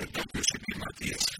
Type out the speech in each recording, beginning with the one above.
representantes en Matías.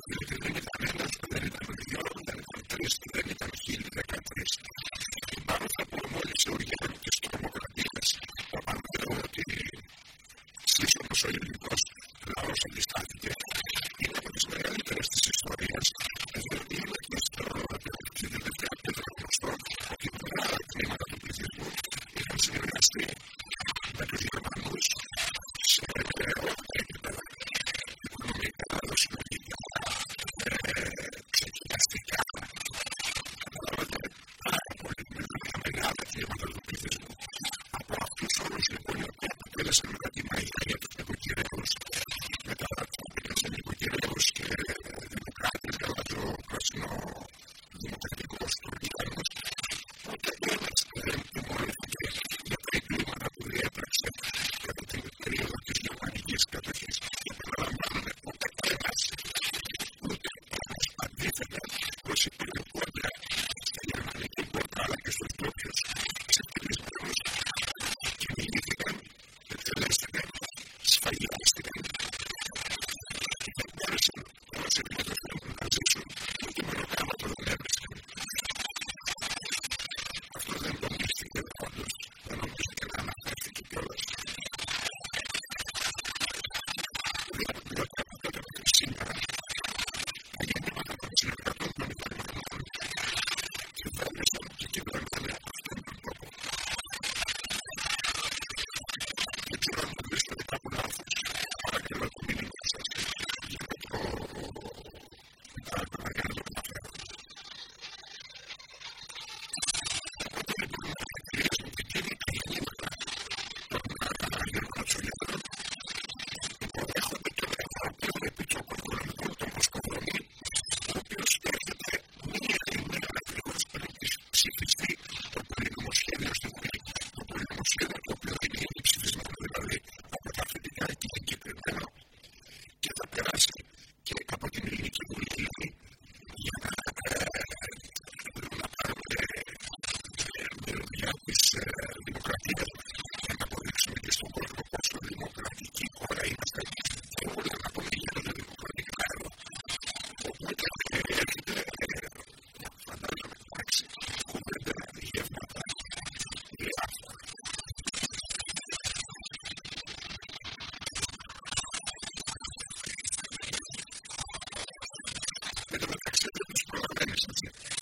years. Let's see.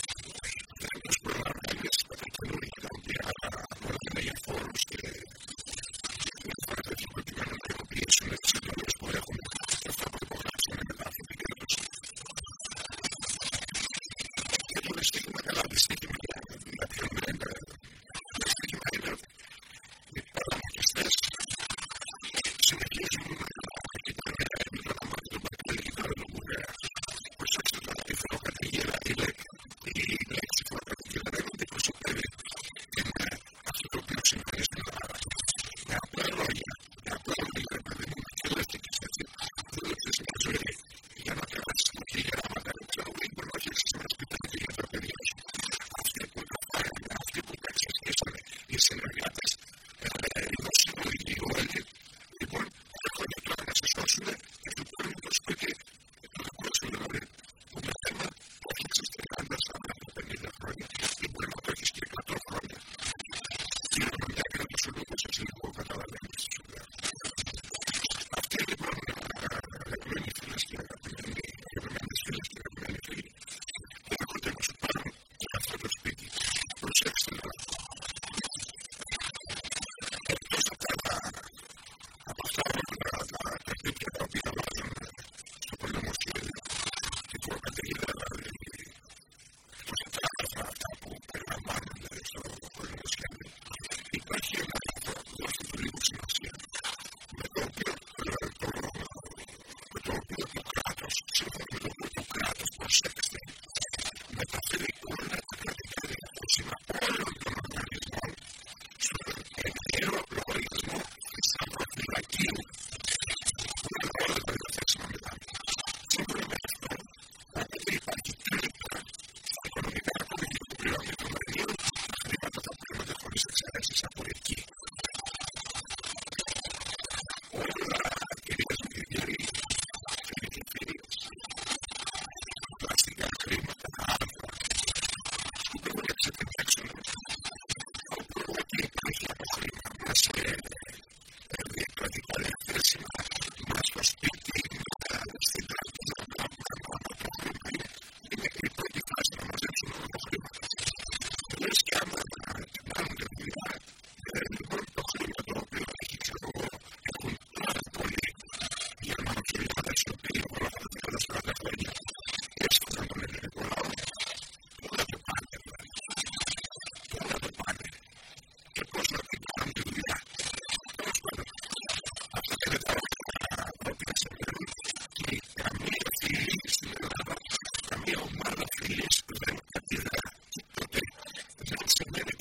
So maybe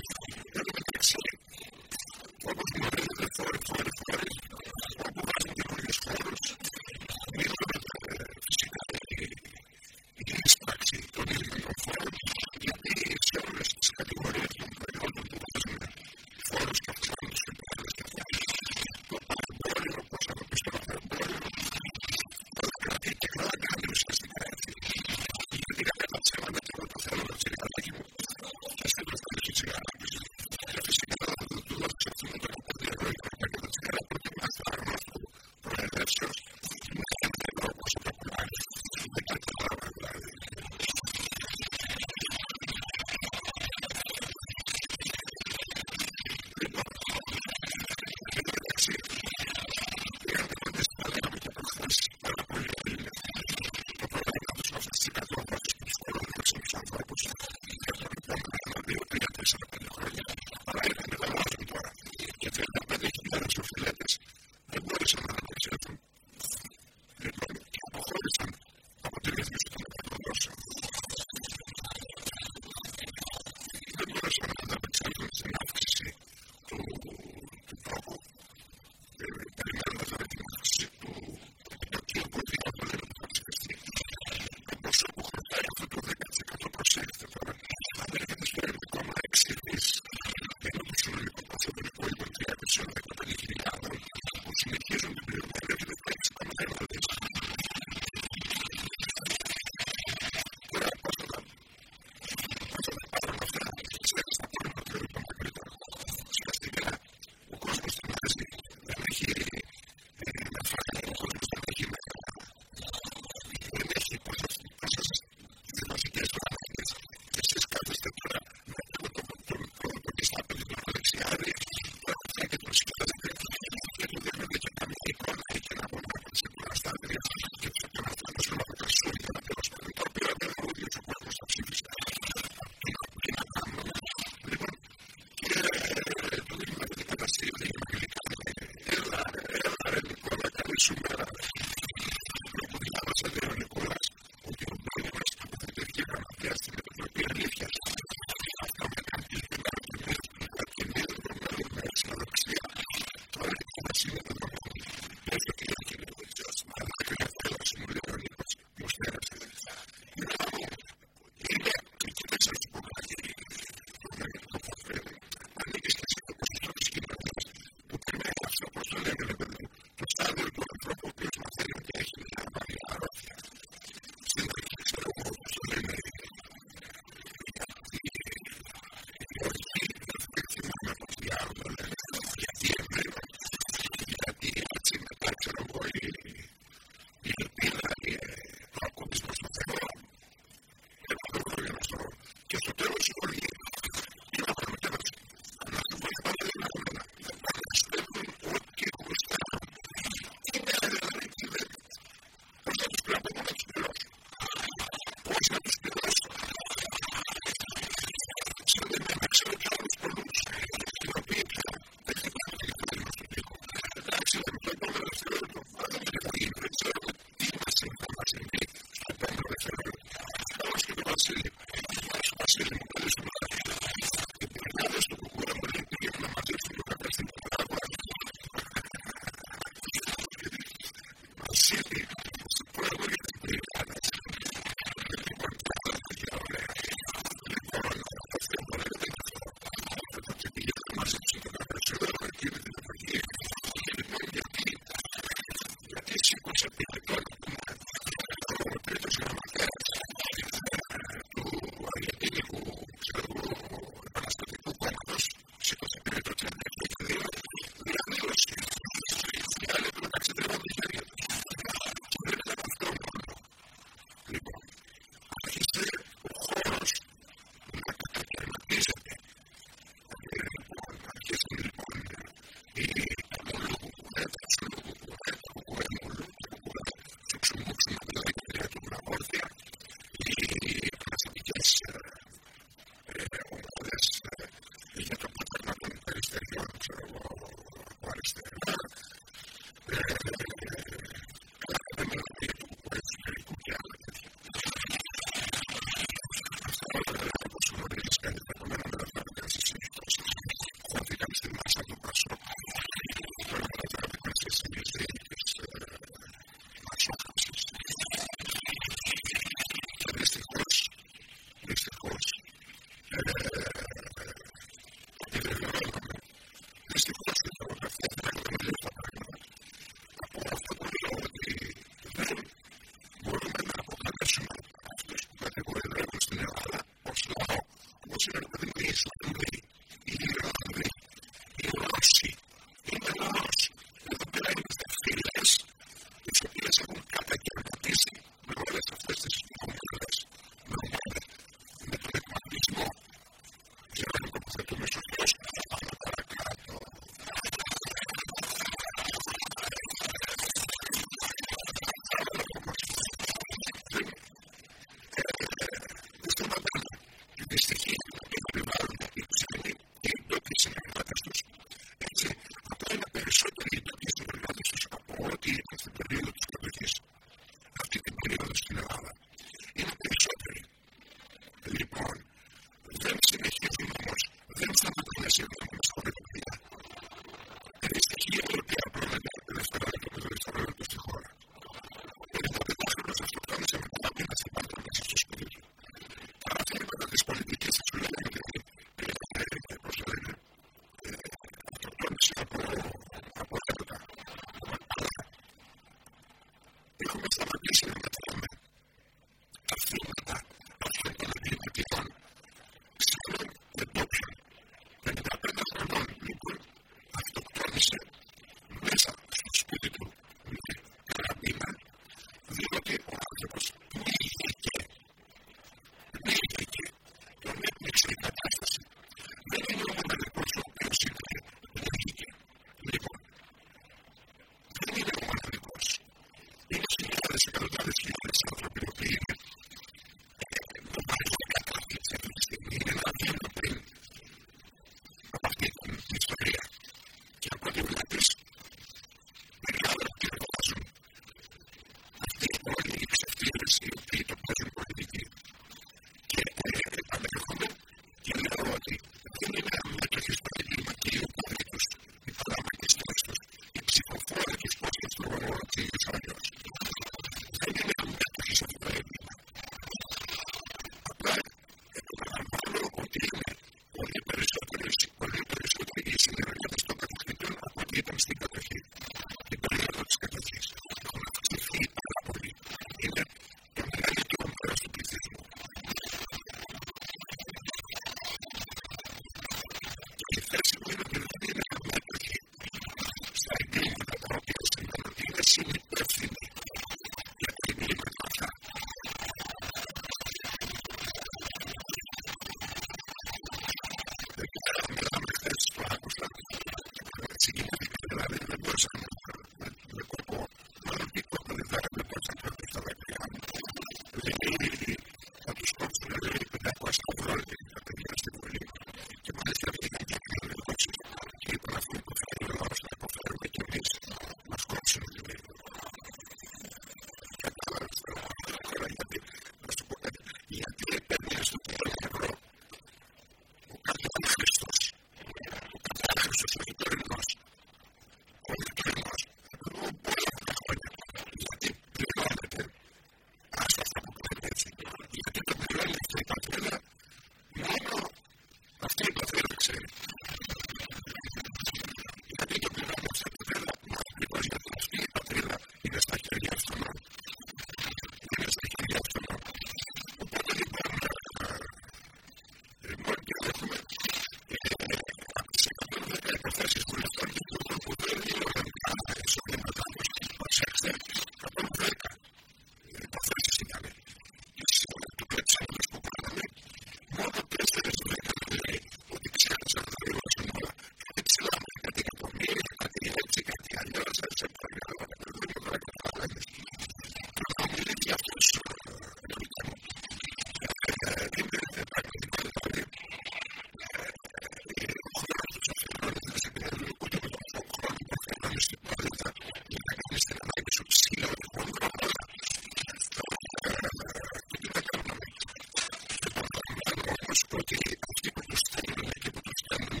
ποτέ να το πιτσιλάνουμε το πιτσιλάνουμε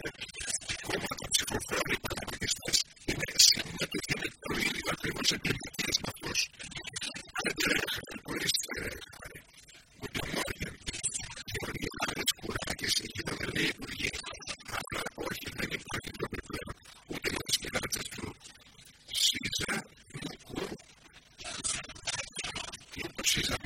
το πιτσιλάνουμε το πιτσιλάνουμε το πιτσιλάνουμε το πιτσιλάνουμε το πιτσιλάνουμε το πιτσιλάνουμε το πιτσιλάνουμε το πιτσιλάνουμε το πιτσιλάνουμε το πιτσιλάνουμε το ούτε το πιτσιλάνουμε το πιτσιλάνουμε το πιτσιλάνουμε το πιτσιλάνουμε το πιτσιλάνουμε το πιτσιλάνουμε το πιτσιλάνουμε το πιτσιλάνουμε το το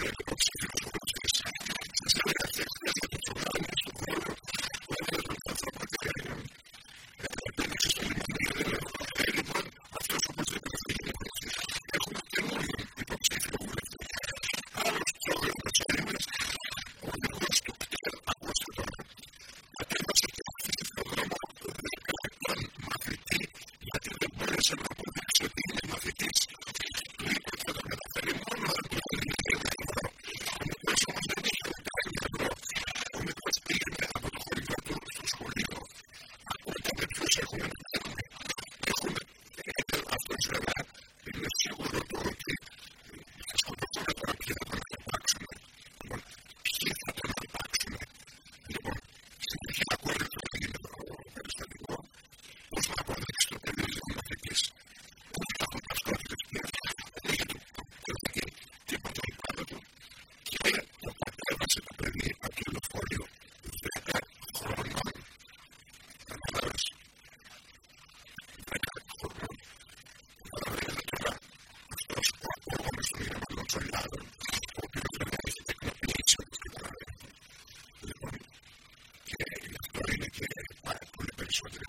appreciate it. sure that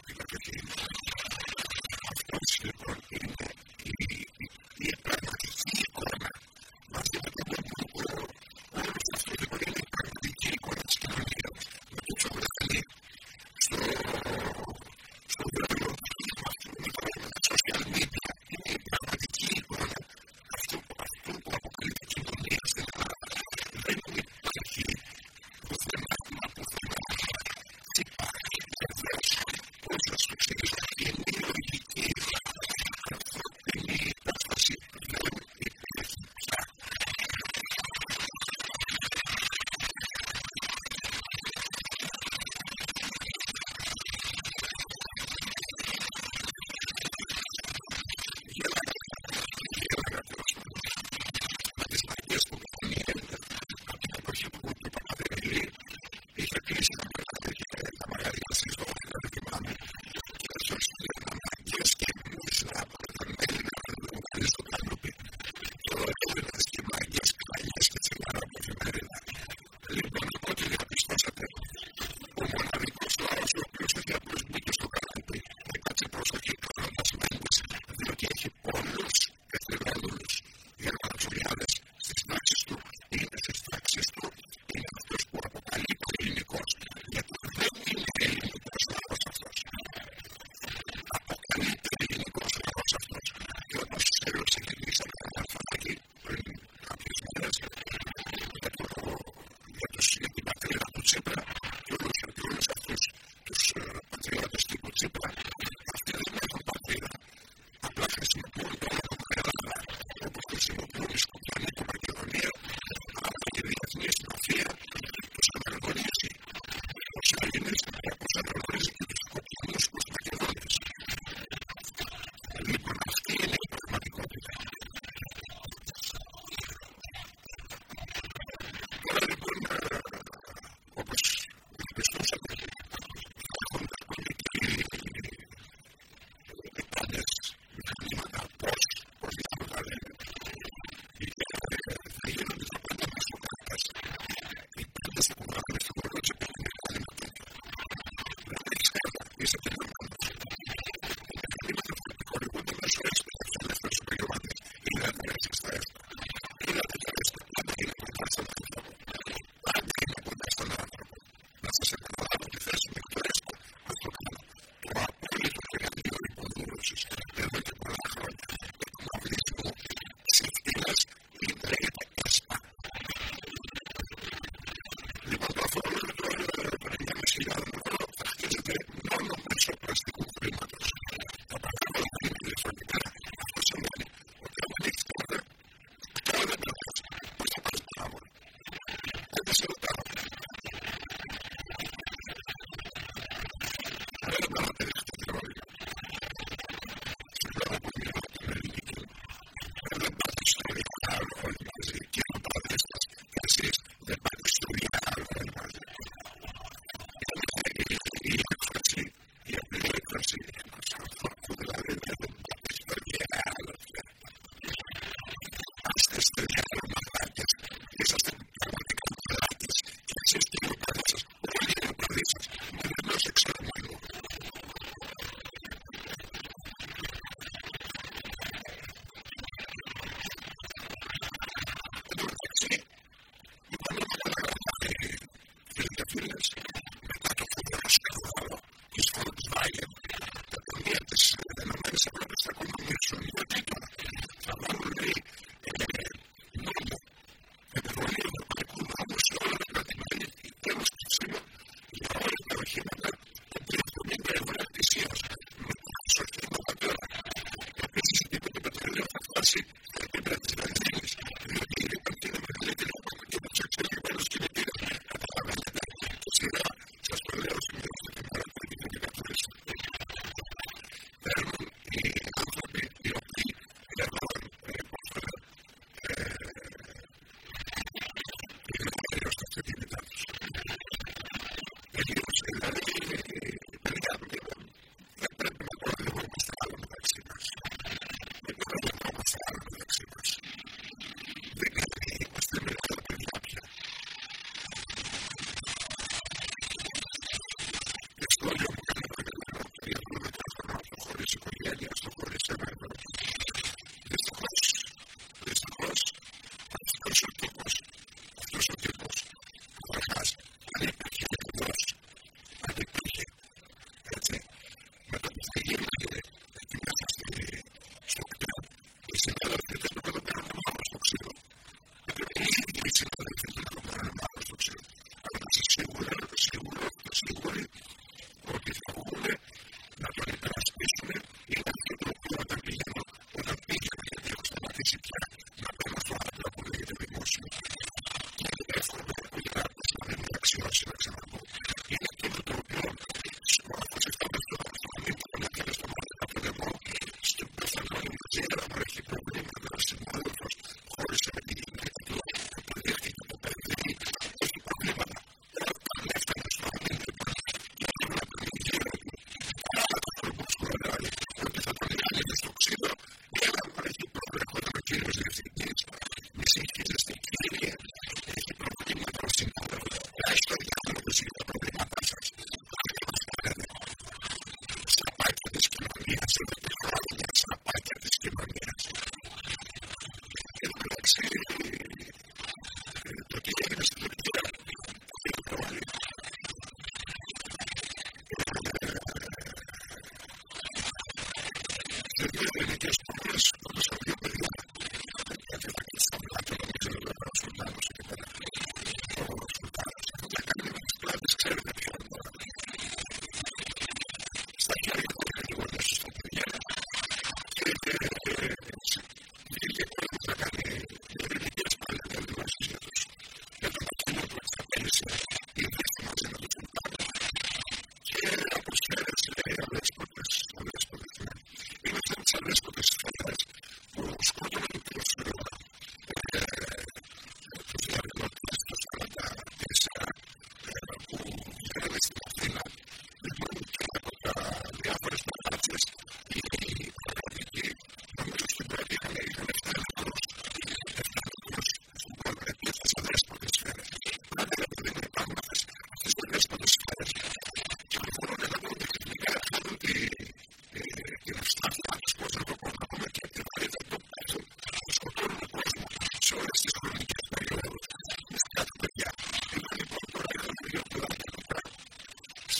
communication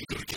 Michigan.